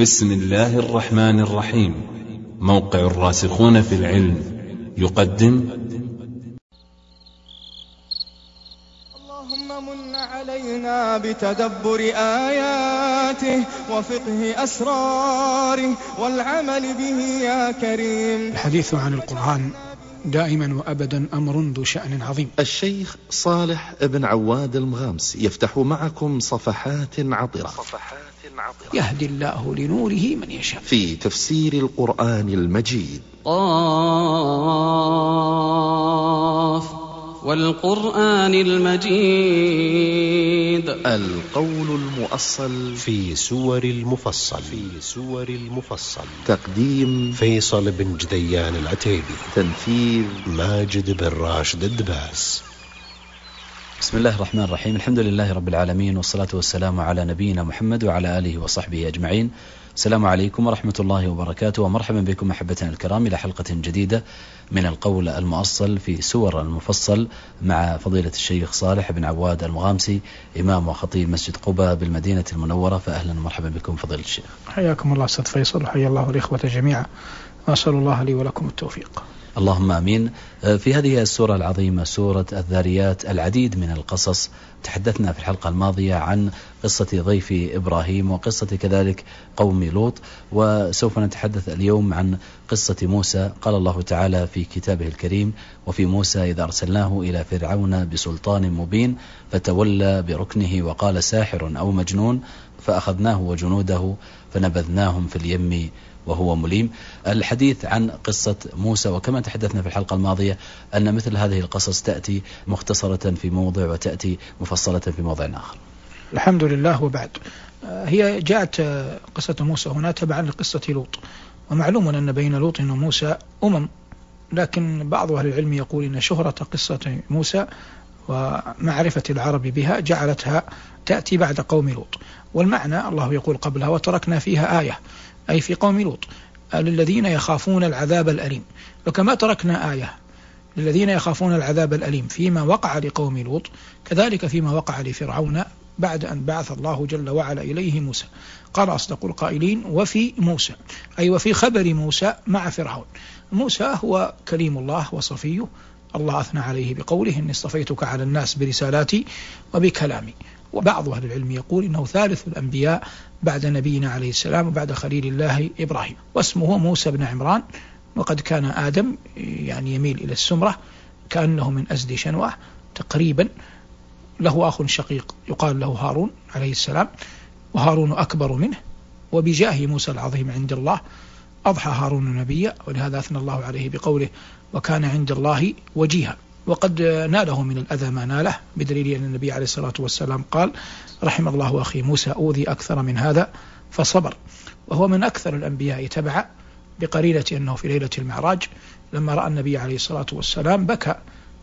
بسم الله الرحمن الرحيم. موقع الراسخون في العلم. يقدم. اللهم من علينا بتدبر آياته وفقه أسراره والعمل به يا كريم. الحديث عن القرآن دائما وأبدا أمر ذو شأن عظيم. الشيخ صالح بن عواد المغامس يفتح معكم صفحات عطرة. يهدي الله لنوره من يشاء. في تفسير القرآن المجيد. قاف والقرآن المجيد. القول المؤصل في سور المفصل. في سور المفصل. تقديم فيصل بن جديان العتيبي. تنفيذ ماجد بن راشد الدباس. بسم الله الرحمن الرحيم الحمد لله رب العالمين والصلاة والسلام على نبينا محمد وعلى آله وصحبه أجمعين السلام عليكم ورحمة الله وبركاته ومرحبا بكم أحبتنا الكرام إلى حلقة جديدة من القول المؤصل في سور المفصل مع فضيلة الشيخ صالح بن عواد المغامسي إمام وخطيب مسجد قباء بالمدينة المنورة فأهلا ومرحبا بكم فضيلة الشيخ حياكم الله أستاذ فيصل وحيا الله الإخوة جميعا وأسأل الله لي ولكم التوفيق اللهم آمين. في هذه السورة العظيمة سورة الذاريات العديد من القصص تحدثنا في الحلقة الماضية عن قصة ضيف إبراهيم وقصة كذلك قوم لوط وسوف نتحدث اليوم عن قصة موسى. قال الله تعالى في كتابه الكريم وفي موسى إذا أرسلناه إلى فرعون بسلطان مبين فتولى بركنه وقال ساحر أو مجنون فأخذناه وجنوده فنبذناهم في اليم وهو مليم. الحديث عن قصة موسى وكما تحدثنا في الحلقة الماضية أن مثل هذه القصص تأتي مختصرة في موضع وتأتي مفصلة في موضع آخر. الحمد لله وبعد. هي جاءت قصة موسى هنا تبعا لقصة لوط. ومعلوم أن بين لوط وموسى أمم لكن بعض أهل العلم يقول أن شهرة قصة موسى ومعرفة العرب بها جعلتها تأتي بعد قوم لوط. والمعنى الله يقول قبلها وتركنا فيها آية أي في قوم لوط. للذين يخافون العذاب الأليم. وكما تركنا آية للذين يخافون العذاب الأليم فيما وقع لقوم لوط كذلك فيما وقع لفرعون بعد أن بعث الله جل وعلا إليه موسى. قال أصدق القائلين وفي موسى. أي وفي خبر موسى مع فرعون. موسى هو كليم الله وصفيه الله أثنى عليه بقوله إني اصطفيتك على الناس برسالاتي وبكلامي. وبعض أهل العلم يقول إنه ثالث الأنبياء بعد نبينا عليه السلام وبعد خليل الله إبراهيم. واسمه موسى بن عمران. وقد كان آدم يعني يميل إلى السمرة كأنه من أزد شنوة تقريبا. له أخ شقيق يقال له هارون عليه السلام وهارون أكبر منه وبجاه موسى العظيم عند الله أضحى هارون نبيا ولهذا أثنى الله عليه بقوله وكان عند الله وجيها وقد ناله من الأذى ما ناله بدليل أن النبي عليه الصلاة والسلام قال رحم الله أخي موسى أوذي أكثر من هذا فصبر وهو من أكثر الأنبياء تبعا بقرينة أنه في ليلة المعراج لما رأى النبي عليه الصلاة والسلام بكى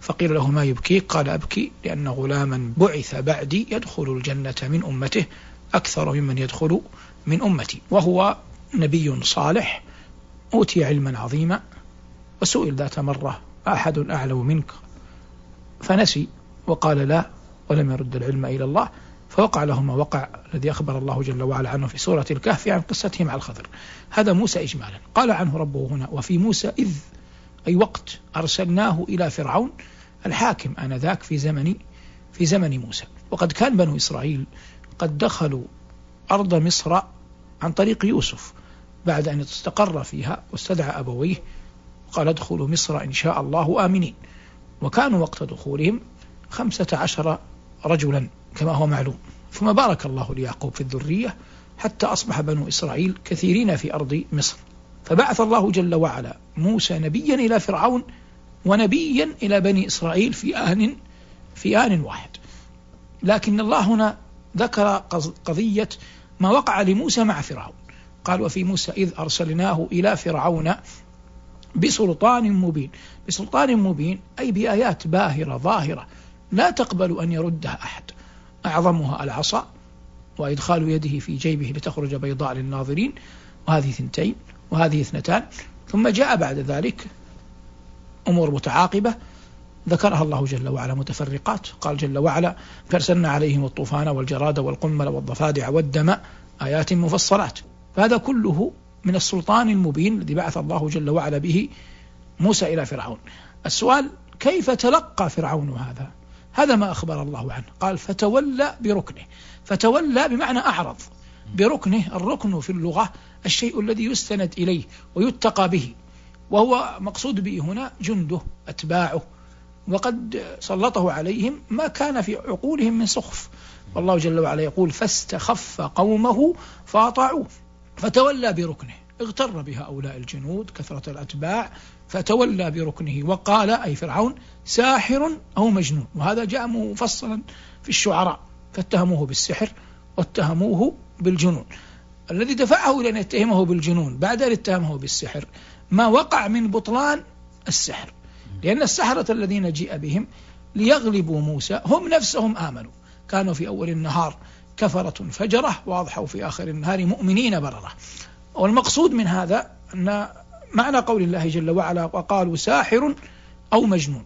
فقيل له ما يبكيك؟ قال أبكي لأن غلاما بعث بعدي يدخل الجنة من أمته أكثر ممن يدخل من أمتي. وهو نبي صالح أوتي علما عظيما وسئل ذات مرة أحد أعلم منك؟ فنسي وقال لا ولم يرد العلم إلى الله. فوقع له ما وقع الذي أخبر الله جل وعلا عنه في سورة الكهف عن قصته مع الخضر. هذا موسى إجمالا. قال عنه ربه هنا وفي موسى إذ أي وقت أرسلناه إلى فرعون الحاكم آنذاك في زمن في زمن موسى. وقد كان بنو إسرائيل قد دخلوا أرض مصر عن طريق يوسف بعد أن استقر فيها واستدعى أبويه قال ادخلوا مصر إن شاء الله آمنين. وكانوا وقت دخولهم خمسة عشر رجلا كما هو معلوم. ثم بارك الله ليعقوب في الذرية حتى أصبح بنو إسرائيل كثيرين في أرض مصر. فبعث الله جل وعلا موسى نبيا إلى فرعون ونبيا إلى بني إسرائيل في آن في آن واحد. لكن الله هنا ذكر قضية ما وقع لموسى مع فرعون. قال وفي موسى إذ أرسلناه إلى فرعون بسلطان مبين. بسلطان مبين أي بآيات باهرة ظاهرة لا تقبل أن يردها أحد. أعظمها العصا وإدخال يده في جيبه لتخرج بيضاء للناظرين. وهذه ثنتين وهذه اثنتان. ثم جاء بعد ذلك أمور متعاقبة ذكرها الله جل وعلا متفرقات. قال جل وعلا فارسلنا عليهم الطوفان والجراد والقمل والضفادع والدم آيات مفصلات. فهذا كله من السلطان المبين الذي بعث الله جل وعلا به موسى إلى فرعون. السؤال كيف تلقى فرعون هذا؟ هذا ما أخبر الله عنه. قال فتولى بركنه. فتولى بمعنى أعرض. بركنه الركن في اللغة الشيء الذي يستند إليه ويتقى به. وهو مقصود به هنا جنده أتباعه. وقد سلطه عليهم ما كان في عقولهم من سخف. والله جل وعلا يقول فاستخف قومه فاطعوه فتولى بركنه. اغتر بهؤلاء الجنود كثرة الأتباع فتولى بركنه. وقال أي فرعون ساحر أو مجنون. وهذا جاء مفصلا في الشعراء فاتهموه بالسحر واتهموه بالجنون. الذي دفعه إلى أن يتهمه بالجنون بعد أن اتهمه بالسحر. ما وقع من بطلان السحر. لأن السحرة الذين جيء بهم ليغلبوا موسى هم نفسهم آمنوا. كانوا في أول النهار كفرة فجرة وأضحوا في آخر النهار مؤمنين بررة. والمقصود من هذا أن معنى قول الله جل وعلا وقالوا ساحر أو مجنون.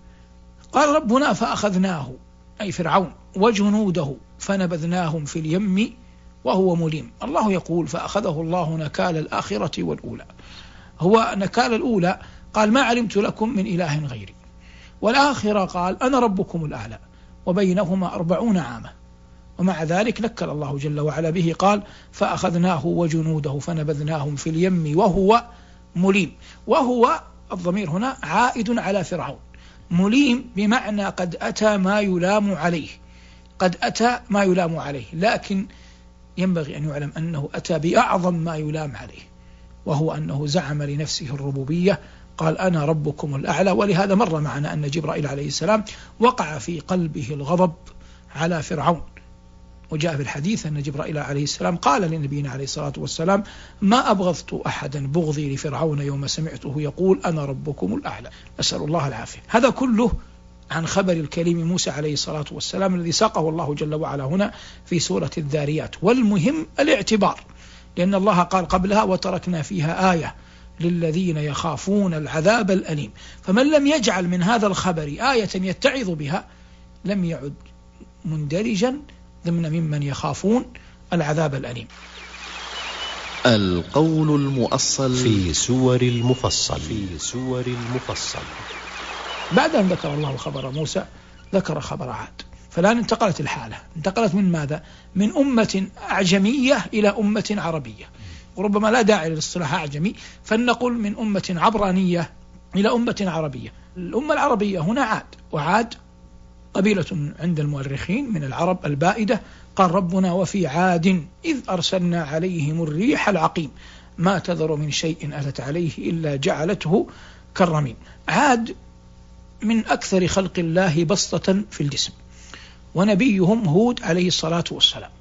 قال ربنا فأخذناه أي فرعون وجنوده فنبذناهم في اليم وهو مليم. الله يقول فأخذه الله نكال الآخرة والأولى. هو نكال الأولى قال ما علمت لكم من إله غيري. والآخرة قال أنا ربكم الأعلى وبينهما أربعون عاما. ومع ذلك نكل الله جل وعلا به قال فأخذناه وجنوده فنبذناهم في اليم وهو مليم. وهو الضمير هنا عائد على فرعون. مليم بمعنى قد أتى ما يلام عليه. قد أتى ما يلام عليه لكن ينبغي أن يعلم أنه أتى بأعظم ما يلام عليه. وهو أنه زعم لنفسه الربوبية قال أنا ربكم الأعلى ولهذا مر معنا أن جبرائيل عليه السلام وقع في قلبه الغضب على فرعون. وجاء في الحديث أن جبرائيل عليه السلام قال لنبينا عليه الصلاة والسلام ما أبغضت أحدا بغضي لفرعون يوم سمعته يقول أنا ربكم الأعلى. أسأل الله العافية. هذا كله عن خبر الكريم موسى عليه الصلاة والسلام الذي ساقه الله جل وعلا هنا في سورة الذاريات. والمهم الاعتبار. لأن الله قال قبلها وتركنا فيها آية للذين يخافون العذاب الأليم. فمن لم يجعل من هذا الخبر آية يتعظ بها لم يعد مندرجا ضمن ممن يخافون العذاب الأليم. القول المؤصل في سور المفصل. في سور المفصل. بعد أن ذكر الله خبر موسى ذكر خبر عاد. فالآن انتقلت الحالة انتقلت من ماذا؟ من أمة أعجمية إلى أمة عربية. وربما لا داعي للاصطلاح أعجمي فلنقل من أمة عبرانية إلى أمة عربية. الأمة العربية هنا عاد وعاد قبيلة عند المؤرخين من العرب البائدة. قال ربنا وفي عاد إذ أرسلنا عليهم الريح العقيم. ما تذر من شيء أتت عليه إلا جعلته كالرميم. عاد من أكثر خلق الله بسطة في الجسم. ونبيهم هود عليه الصلاة والسلام.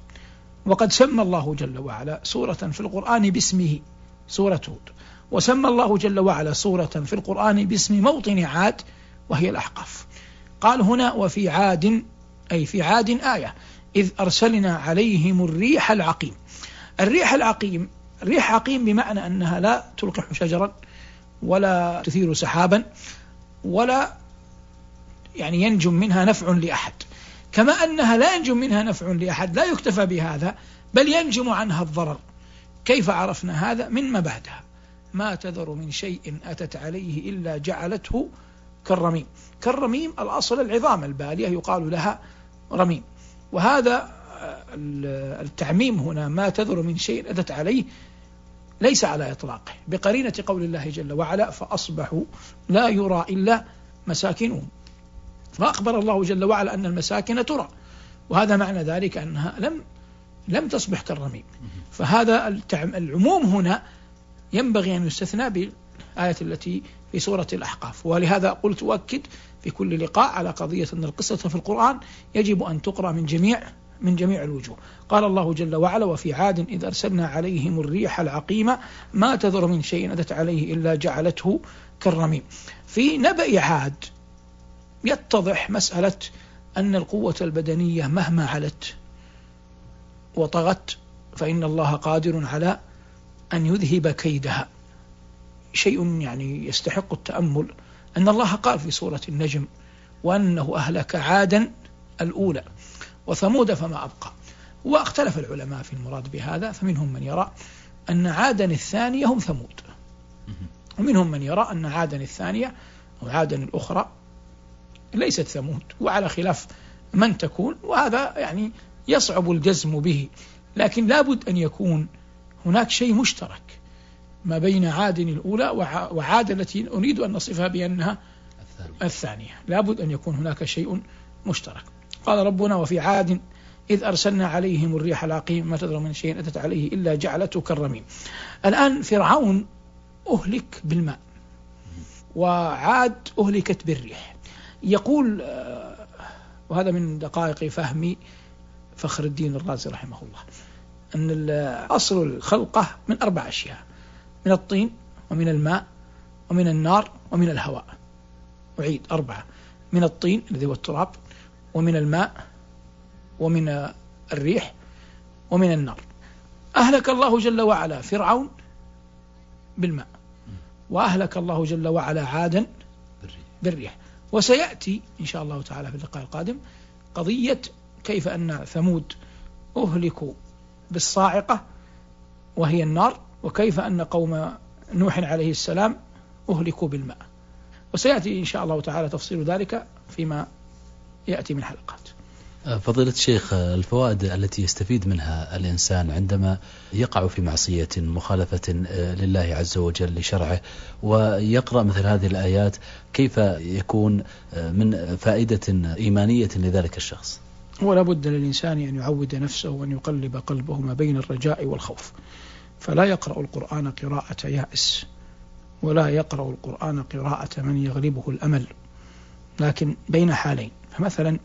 وقد سمى الله جل وعلا سورة في القرآن باسمه سورة هود. وسمى الله جل وعلا سورة في القرآن باسم موطن عاد وهي الأحقاف. قال هنا وفي عاد أي في عاد آية إذ أرسلنا عليهم الريح العقيم الريح العقيم الريح عقيم بمعنى أنها لا تلقح شجرا ولا تثير سحابا ولا يعني ينجم منها نفع لأحد. كما أنها لا ينجم منها نفع لأحد لا يكتفى بهذا بل ينجم عنها الضرر. كيف عرفنا هذا؟ من ما بعدها. ما تذر من شيء أتت عليه إلا جعلته كالرميم. كالرميم الأصل العظام البالية يقال لها رميم. وهذا التعميم هنا ما تذر من شيء أتت عليه ليس على إطلاقه. بقرينة قول الله جل وعلا فأصبحوا لا يرى إلا مساكنهم. فأخبر الله جل وعلا أن المساكن ترى. وهذا معنى ذلك أنها لم لم تصبح كالرميم. فهذا العموم هنا ينبغي أن يستثنى بالآية التي في سورة الأحقاف. ولهذا قلت أؤكد في كل لقاء على قضية أن القصة في القرآن يجب أن تقرأ من جميع من جميع الوجوه. قال الله جل وعلا وفي عاد إذ أرسلنا عليهم الريح العقيمة ما تذر من شيء أتت عليه إلا جعلته كالرميم. في نبأ عاد يتضح مسألة أن القوة البدنية مهما علت وطغت فإن الله قادر على أن يذهب كيدها. شيء يعني يستحق التأمل أن الله قال في سورة النجم وأنه أهلك عادا الأولى وثمود فما أبقى. واختلف العلماء في المراد بهذا فمنهم من يرى أن عادا الثانية هم ثمود. ومنهم من يرى أن عادا الثانية أو عادا الأخرى ليست ثمود وعلى خلاف من تكون وهذا يعني يصعب الجزم به. لكن لابد أن يكون هناك شيء مشترك ما بين عاد الأولى وعاد التي أريد أن نصفها بأنها الثانية. لابد أن يكون هناك شيء مشترك. قال ربنا وفي عاد إذ أرسلنا عليهم الريح العقيم ما تدرى من شيء أتت عليه إلا جعلته كالرميم الآن فرعون أهلك بالماء وعاد أهلكت بالريح. يقول آه، وهذا من دقائق فهمي فخر الدين الرازي رحمه الله أن أصل الخلقة من أربع أشياء من الطين ومن الماء ومن النار ومن الهواء. أعيد أربعة من الطين الذي هو التراب ومن الماء ومن الريح ومن النار. أهلك الله جل وعلا فرعون بالماء وأهلك الله جل وعلا عادا بالريح. وسيأتي إن شاء الله تعالى في اللقاء القادم قضية كيف أن ثمود أهلكوا بالصاعقة وهي النار وكيف أن قوم نوح عليه السلام أهلكوا بالماء. وسيأتي إن شاء الله تعالى تفصيل ذلك فيما يأتي من حلقات. فضيلة الشيخ الفوائد التي يستفيد منها الإنسان عندما يقع في معصية مخالفة لله عز وجل لشرعه ويقرأ مثل هذه الآيات كيف يكون من فائدة إيمانية لذلك الشخص؟ ولا بد للإنسان أن يعود نفسه وأن يقلب قلبه ما بين الرجاء والخوف. فلا يقرأ القرآن قراءة يائس ولا يقرأ القرآن قراءة من يغلبه الأمل لكن بين حالين. فمثلا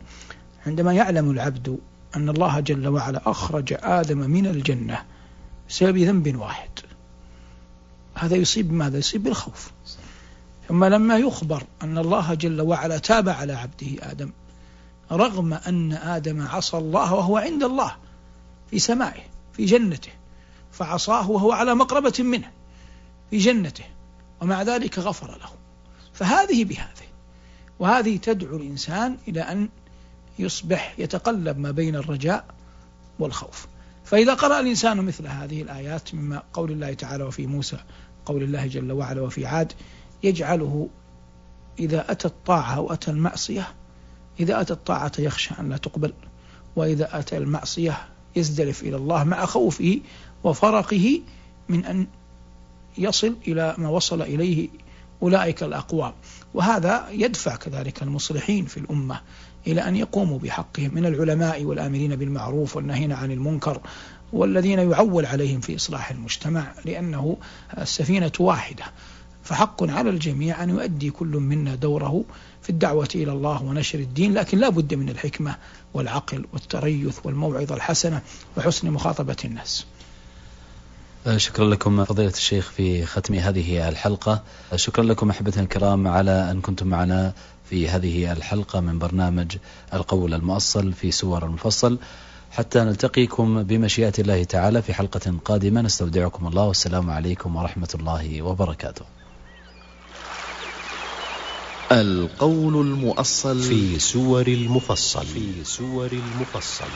عندما يعلم العبد أن الله جل وعلا أخرج آدم من الجنة بسبب ذنب واحد. هذا يصيب ماذا؟ يصيب بالخوف. ثم لما يخبر أن الله جل وعلا تاب على عبده آدم رغم أن آدم عصى الله وهو عند الله في سمائه في جنته فعصاه وهو على مقربة منه في جنته ومع ذلك غفر له. فهذه بهذه. وهذه تدعو الإنسان إلى أن يصبح يتقلب ما بين الرجاء والخوف. فإذا قرأ الإنسان مثل هذه الآيات مما قول الله تعالى وفي موسى قول الله جل وعلا وفي عاد يجعله إذا أتى الطاعة أو أتى المعصية إذا أتى الطاعة يخشى أن لا تقبل وإذا أتى المعصية يزدلف إلى الله مع خوفه وفرقه من أن يصل إلى ما وصل إليه أولئك الأقوام. وهذا يدفع كذلك المصلحين في الأمة إلى أن يقوموا بحقهم من العلماء والآمرين بالمعروف والناهين عن المنكر والذين يعول عليهم في إصلاح المجتمع لأنه السفينة واحدة. فحق على الجميع أن يؤدي كل منا دوره في الدعوة إلى الله ونشر الدين لكن لا بد من الحكمة والعقل والتريث والموعظة الحسنة وحسن مخاطبة الناس. شكرا لكم فضيلة الشيخ في ختم هذه الحلقة. شكرا لكم أحبتنا الكرام على أن كنتم معنا في هذه الحلقة من برنامج القول المؤصل في سور المفصل. حتى نلتقيكم بمشيئة الله تعالى في حلقة قادمة. نستودعكم الله. والسلام عليكم ورحمة الله وبركاته. القول المؤصل في سور المفصل. في سور المفصل.